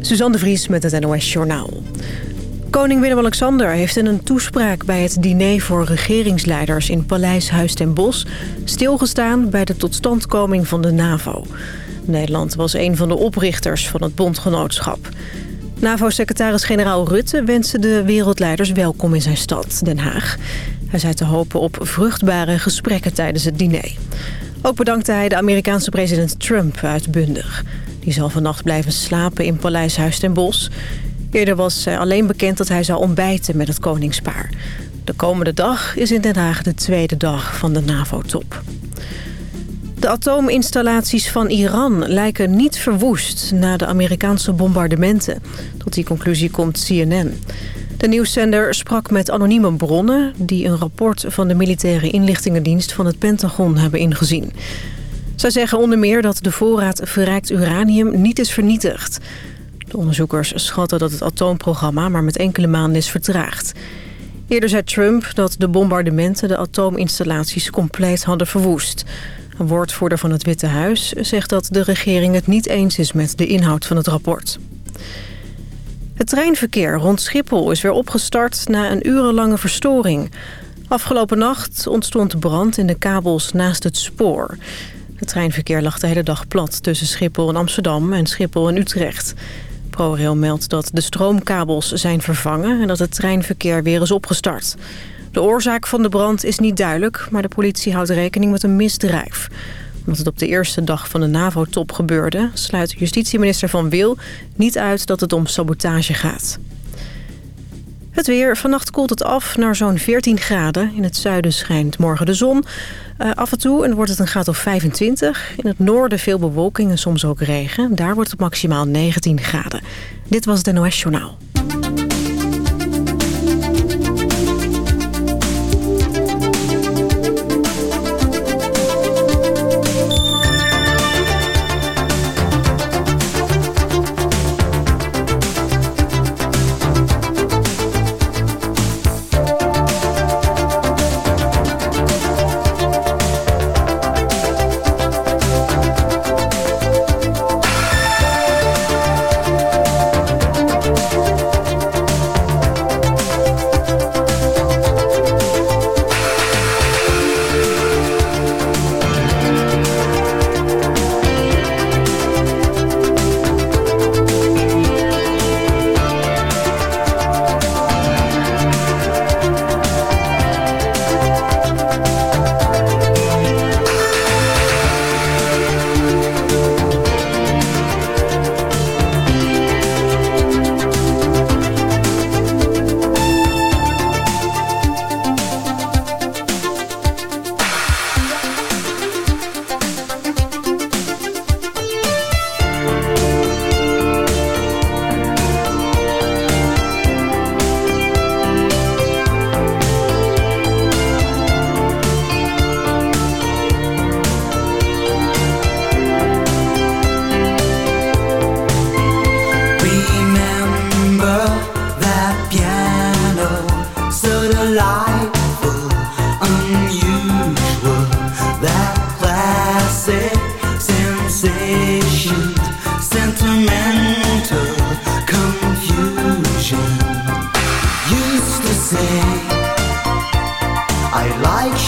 Suzanne de Vries met het NOS Journaal. Koning Willem-Alexander heeft in een toespraak bij het diner voor regeringsleiders in Paleis Huis ten Bosch stilgestaan bij de totstandkoming van de NAVO. Nederland was een van de oprichters van het bondgenootschap. NAVO-secretaris-generaal Rutte wenste de wereldleiders welkom in zijn stad, Den Haag. Hij zei te hopen op vruchtbare gesprekken tijdens het diner. Ook bedankte hij de Amerikaanse president Trump uitbundig. Die zal vannacht blijven slapen in Paleis Huis ten Bosch. Eerder was alleen bekend dat hij zou ontbijten met het koningspaar. De komende dag is in Den Haag de tweede dag van de NAVO-top. De atoominstallaties van Iran lijken niet verwoest na de Amerikaanse bombardementen. Tot die conclusie komt CNN. De nieuwszender sprak met anonieme bronnen... die een rapport van de militaire inlichtingendienst van het Pentagon hebben ingezien. Zij zeggen onder meer dat de voorraad verrijkt uranium niet is vernietigd. De onderzoekers schatten dat het atoomprogramma maar met enkele maanden is vertraagd. Eerder zei Trump dat de bombardementen de atoominstallaties compleet hadden verwoest. Een woordvoerder van het Witte Huis zegt dat de regering het niet eens is met de inhoud van het rapport. Het treinverkeer rond Schiphol is weer opgestart na een urenlange verstoring. Afgelopen nacht ontstond brand in de kabels naast het spoor. Het treinverkeer lag de hele dag plat tussen Schiphol en Amsterdam en Schiphol en Utrecht. ProRail meldt dat de stroomkabels zijn vervangen en dat het treinverkeer weer is opgestart. De oorzaak van de brand is niet duidelijk, maar de politie houdt rekening met een misdrijf. Omdat het op de eerste dag van de NAVO-top gebeurde... sluit justitieminister Van Wil niet uit dat het om sabotage gaat. Het weer. Vannacht koelt het af naar zo'n 14 graden. In het zuiden schijnt morgen de zon. Uh, af en toe en wordt het een graad of 25. In het noorden veel bewolking en soms ook regen. Daar wordt het maximaal 19 graden. Dit was het NOS Journaal.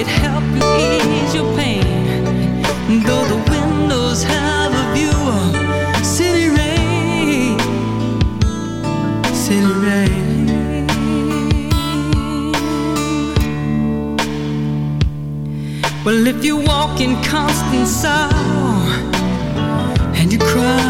It help you ease your pain. Though the windows have a view of city rain, city rain. Well, if you walk in constant sorrow and you cry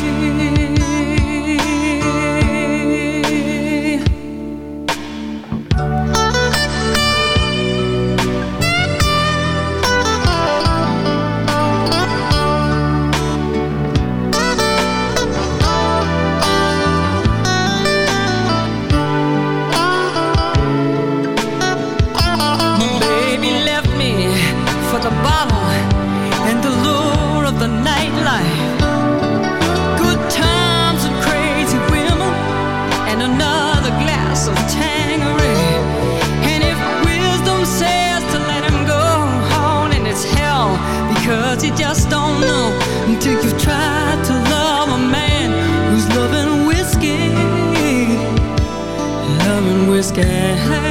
scared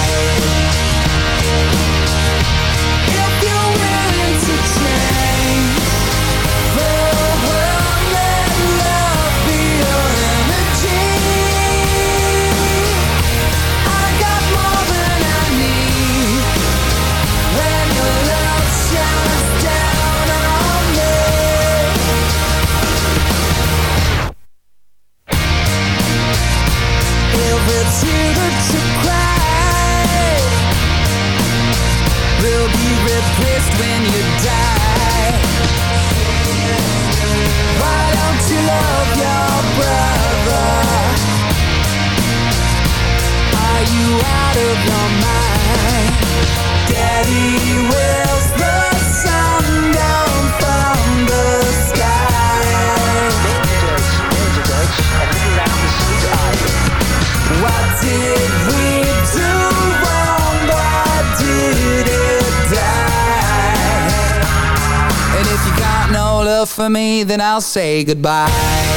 I'll say goodbye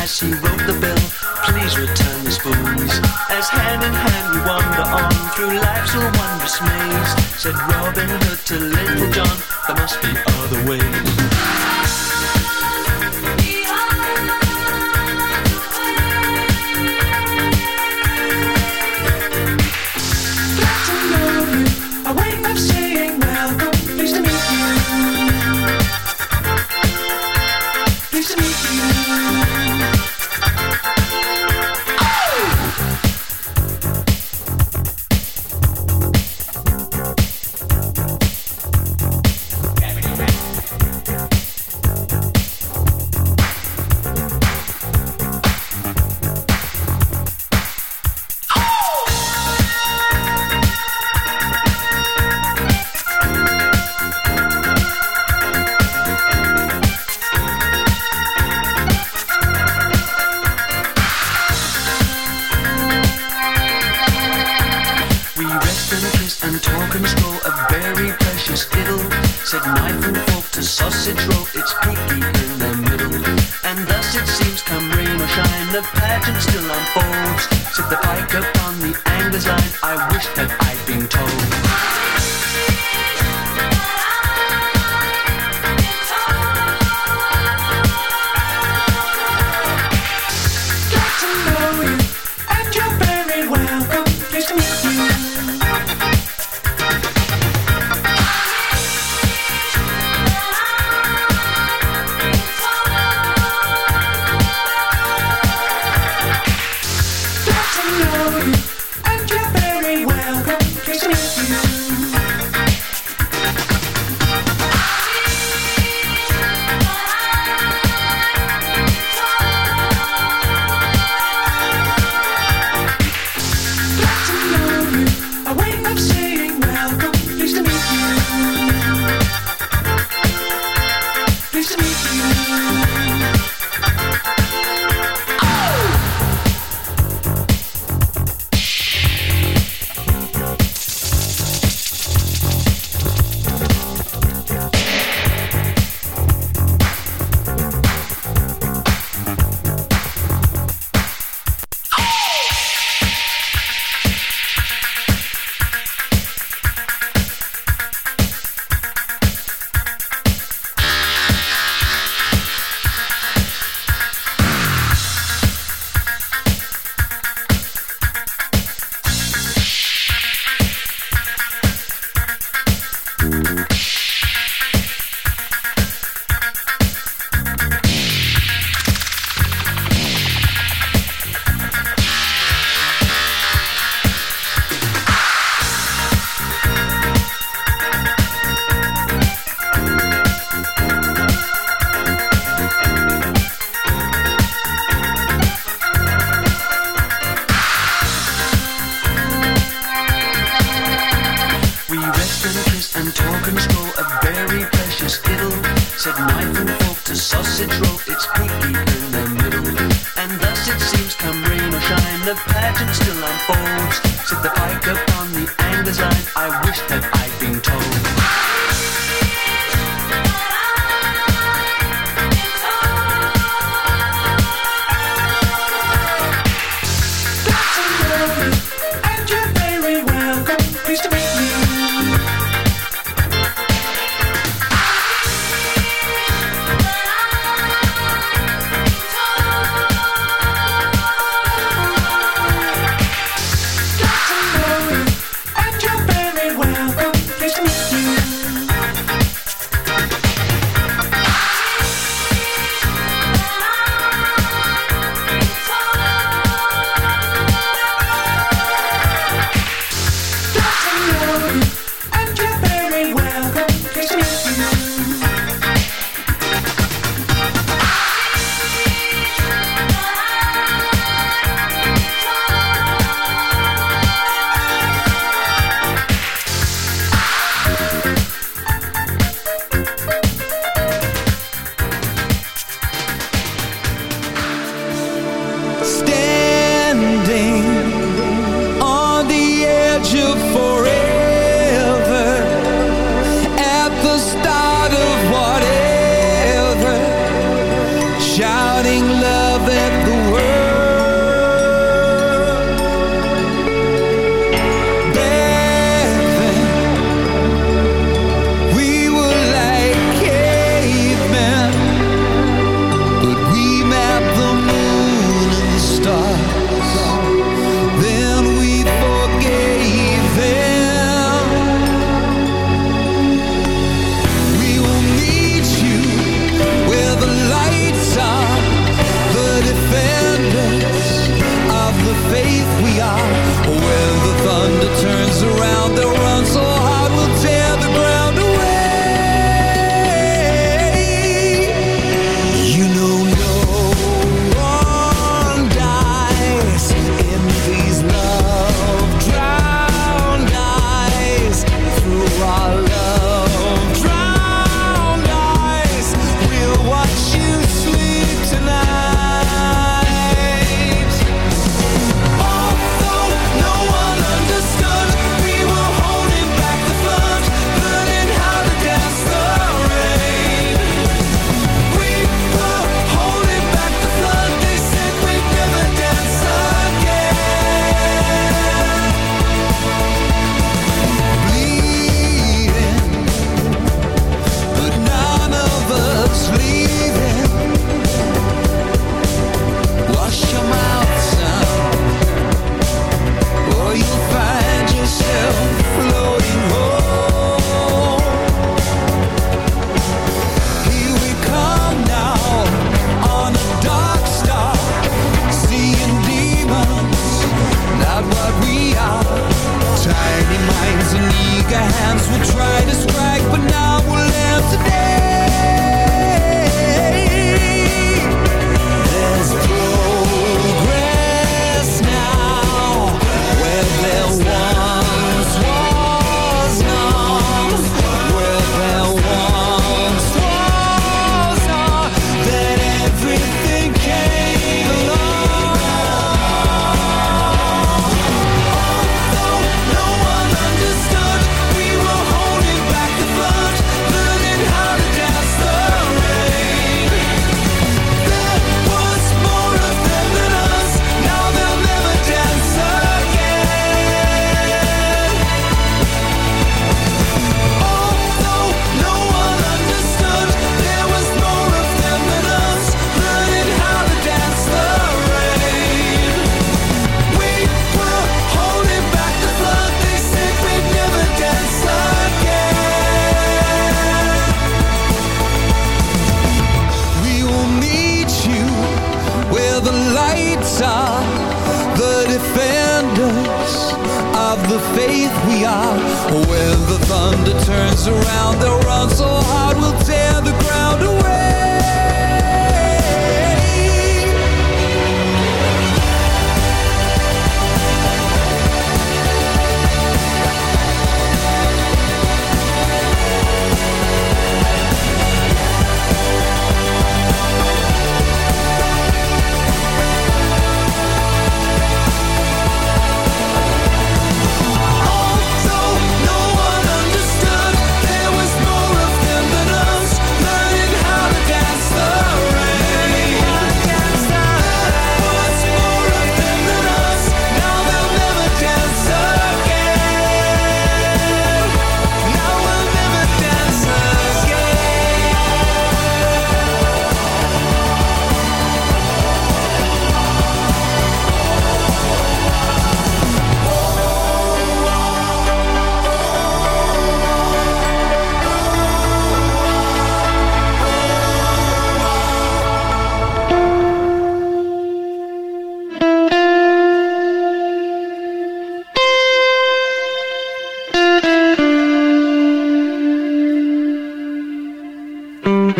as he wrote the bill. Please return the spoons. As hand in hand we wander on through life's wondrous maze. Said Robin Hood to Little John, there must be other ways.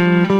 Mm-hmm.